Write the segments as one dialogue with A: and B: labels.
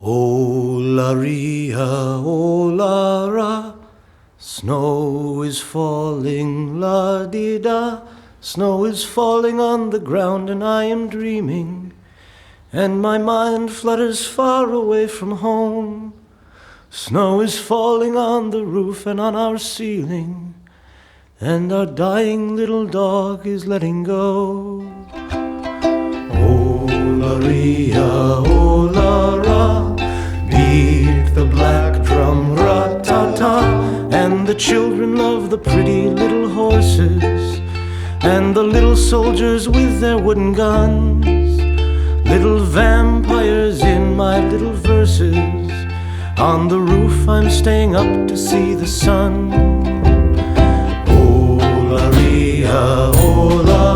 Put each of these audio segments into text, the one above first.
A: Oh la ria, oh la ra, snow is falling, la di da. Snow is falling on the ground, and I am dreaming, and my mind flutters far away from home. Snow is falling on the roof and on our ceiling, and our dying little dog is letting go. Oh la ria, oh la children love the pretty little horses, and the little soldiers with their wooden guns, little vampires in my little verses. On the roof, I'm staying up to see the sun. La ria, oh la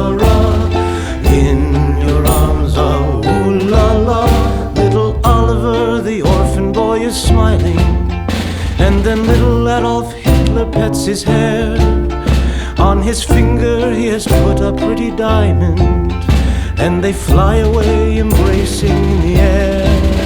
A: in your arms, oh ooh la la. Little Oliver, the orphan boy, is smiling, and then little pets his hair. On his finger, he has put a pretty diamond, and they fly away, embracing in the air.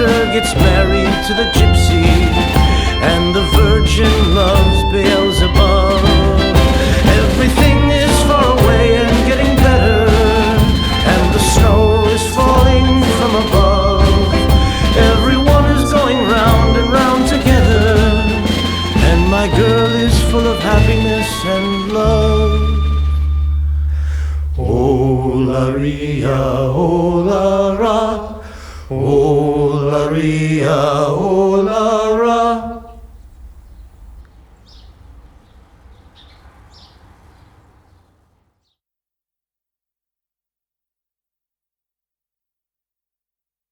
A: Minister gets married to the gypsy, and the virgin loves Beelzebub. Everything is far away and getting better, and the snow is falling from above. Everyone is going round and round together, and my girl is full of happiness and love. Oh la ria, oh la Maria, O oh Lara.